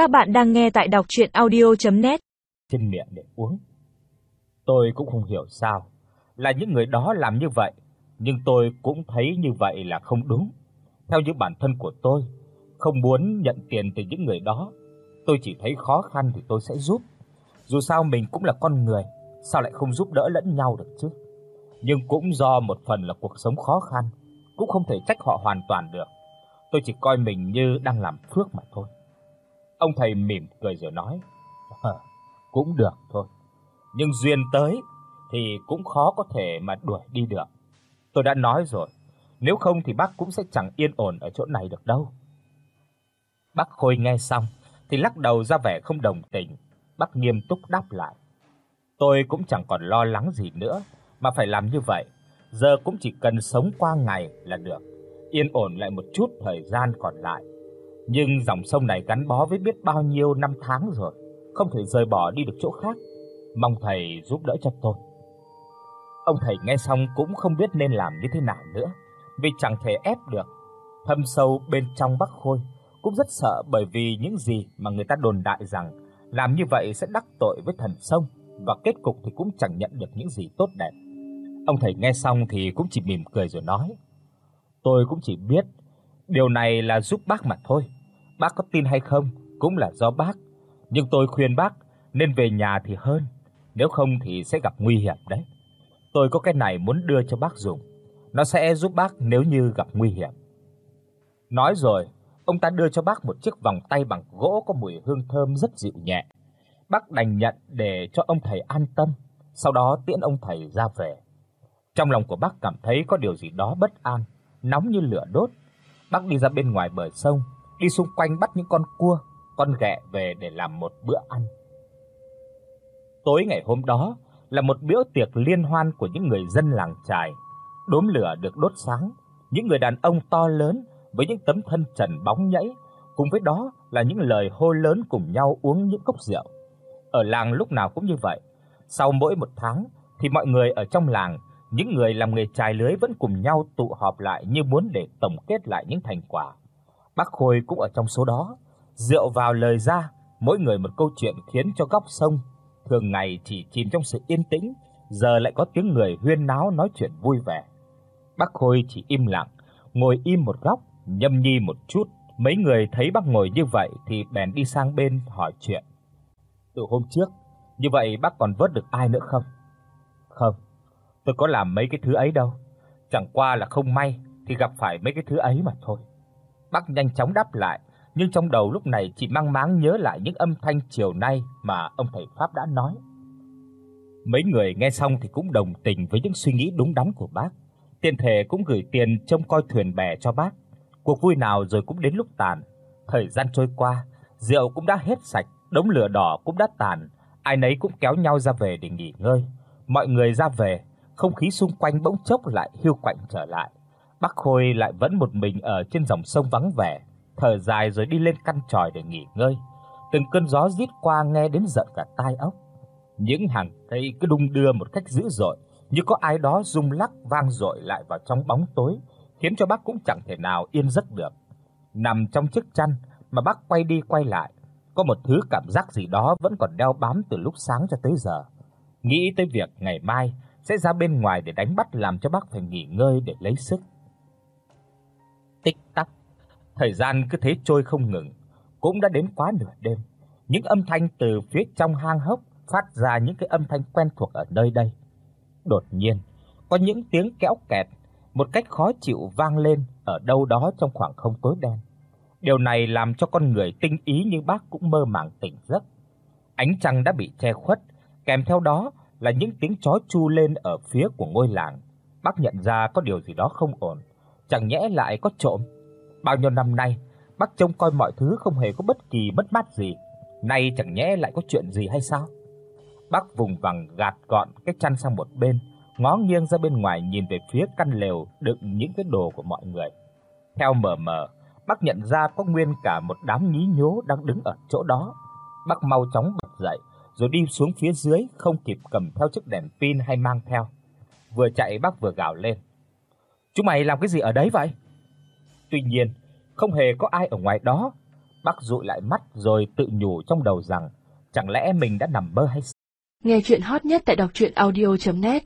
Các bạn đang nghe tại đọc audio net Trên miệng để uống. Tôi cũng không hiểu sao là những người đó làm như vậy, nhưng tôi cũng thấy như vậy là không đúng. Theo như bản thân của tôi, không muốn nhận tiền từ những người đó, tôi chỉ thấy khó khăn thì tôi sẽ giúp. Dù sao mình cũng là con người, sao lại không giúp đỡ lẫn nhau được chứ? Nhưng cũng do một phần là cuộc sống khó khăn, cũng không thể trách họ hoàn toàn được. Tôi chỉ coi mình như đang làm phước mà thôi. Ông thầy mỉm cười rồi nói: "Cũng được thôi. Nhưng duyên tới thì cũng khó có thể mà đuổi đi được. Tôi đã nói rồi, nếu không thì bác cũng sẽ chẳng yên ổn ở chỗ này được đâu." Bác Khôi nghe xong thì lắc đầu ra vẻ không đồng tình, bác nghiêm túc đáp lại: "Tôi cũng chẳng còn lo lắng gì nữa mà phải làm như vậy, giờ cũng chỉ cần sống qua ngày là được, yên ổn lại một chút thời gian còn lại." Nhưng dòng sông này gắn bó với biết bao nhiêu năm tháng rồi, không thể rời bỏ đi được chỗ khác. Mong thầy giúp đỡ cho tôi. Ông thầy nghe xong cũng không biết nên làm như thế nào nữa, vì chẳng thể ép được. Thâm sâu bên trong Bắc Khôi cũng rất sợ bởi vì những gì mà người ta đồn đại rằng làm như vậy sẽ đắc tội với thần sông và kết cục thì cũng chẳng nhận được những gì tốt đẹp. Ông thầy nghe xong thì cũng chỉ mỉm cười rồi nói: "Tôi cũng chỉ biết điều này là giúp bác mà thôi. Bác có tin hay không cũng là do bác, nhưng tôi khuyên bác nên về nhà thì hơn, nếu không thì sẽ gặp nguy hiểm đấy. Tôi có cái này muốn đưa cho bác dùng, nó sẽ giúp bác nếu như gặp nguy hiểm." Nói rồi, ông ta đưa cho bác một chiếc vòng tay bằng gỗ có mùi hương thơm rất dịu nhẹ. Bác đành nhận để cho ông thầy an tâm, sau đó tiễn ông thầy ra về. Trong lòng của bác cảm thấy có điều gì đó bất an, nóng như lửa đốt. Bác đi ra bên ngoài bờ sông, đi xung quanh bắt những con cua, con ghẹ về để làm một bữa ăn. Tối ngày hôm đó là một bữa tiệc liên hoan của những người dân làng trài. Đốm lửa được đốt sáng, những người đàn ông to lớn với những tấm thân trần bóng nhẫy, cùng với đó là những lời hô lớn cùng nhau uống những cốc rượu. Ở làng lúc nào cũng như vậy, sau mỗi một tháng thì mọi người ở trong làng, những người làm nghề chài lưới vẫn cùng nhau tụ họp lại như muốn để tổng kết lại những thành quả. Bác Khôi cũng ở trong số đó, rượu vào lời ra, mỗi người một câu chuyện khiến cho góc sông thường ngày chỉ chìm trong sự yên tĩnh, giờ lại có tiếng người huyên náo nói chuyện vui vẻ. Bác Khôi chỉ im lặng, ngồi im một góc, nhâm nhi một chút. Mấy người thấy bác ngồi như vậy thì bèn đi sang bên hỏi chuyện. Từ hôm trước, như vậy bác còn vớt được ai nữa không? Không, tôi có làm mấy cái thứ ấy đâu, chẳng qua là không may thì gặp phải mấy cái thứ ấy mà thôi. Bác nhanh chóng đáp lại, nhưng trong đầu lúc này chỉ mang máng nhớ lại những âm thanh chiều nay mà ông thầy pháp đã nói. Mấy người nghe xong thì cũng đồng tình với những suy nghĩ đúng đắn của bác. Tiền thể cũng gửi tiền trông coi thuyền bè cho bác. Cuộc vui nào rồi cũng đến lúc tàn. Thời gian trôi qua, rượu cũng đã hết sạch, đống lửa đỏ cũng đã tàn, ai nấy cũng kéo nhau ra về để nghỉ ngơi. Mọi người ra về, không khí xung quanh bỗng chốc lại hiu quạnh trở lại. Bác Khôi lại vẫn một mình ở trên dòng sông vắng vẻ, thở dài rồi đi lên căn tròi để nghỉ ngơi. Từng cơn gió rít qua nghe đến giận cả tai óc. Những hàng cây cứ đung đưa một cách dữ dội, như có ai đó rung lắc vang dội lại vào trong bóng tối, khiến cho bác cũng chẳng thể nào yên giấc được. Nằm trong chiếc chăn mà bác quay đi quay lại, có một thứ cảm giác gì đó vẫn còn đeo bám từ lúc sáng cho tới giờ. Nghĩ tới việc ngày mai sẽ ra bên ngoài để đánh bắt làm cho bác phải nghỉ ngơi để lấy sức. Tích tắc, thời gian cứ thế trôi không ngừng, cũng đã đến quá nửa đêm. Những âm thanh từ phía trong hang hốc phát ra những cái âm thanh quen thuộc ở nơi đây. Đột nhiên, có những tiếng kéo kẹt một cách khó chịu vang lên ở đâu đó trong khoảng không tối đen. Điều này làm cho con người tinh ý như bác cũng mơ màng tỉnh giấc. Ánh trăng đã bị che khuất, kèm theo đó là những tiếng chó chu lên ở phía của ngôi làng. Bác nhận ra có điều gì đó không ổn, chẳng nhẽ lại có trộm. Bao nhiêu năm nay, bác trông coi mọi thứ không hề có bất kỳ mất mát gì, nay chẳng nhẽ lại có chuyện gì hay sao? Bác vùng vằng gạt gọn cái chăn sang một bên, ngó nghiêng ra bên ngoài nhìn về phía căn lều đựng những cái đồ của mọi người. Theo mờ mờ, bác nhận ra có nguyên cả một đám nhí nhố đang đứng ở chỗ đó. Bác mau chóng bật dậy, rồi đi xuống phía dưới không kịp cầm theo chiếc đèn pin hay mang theo. Vừa chạy bác vừa gào lên. "Chúng mày làm cái gì ở đấy vậy?" Tuy nhiên, không hề có ai ở ngoài đó. Bác dụi lại mắt rồi tự nhủ trong đầu rằng chẳng lẽ mình đã nằm mơ hay sao? Nghe truyện hot nhất tại đọc audio net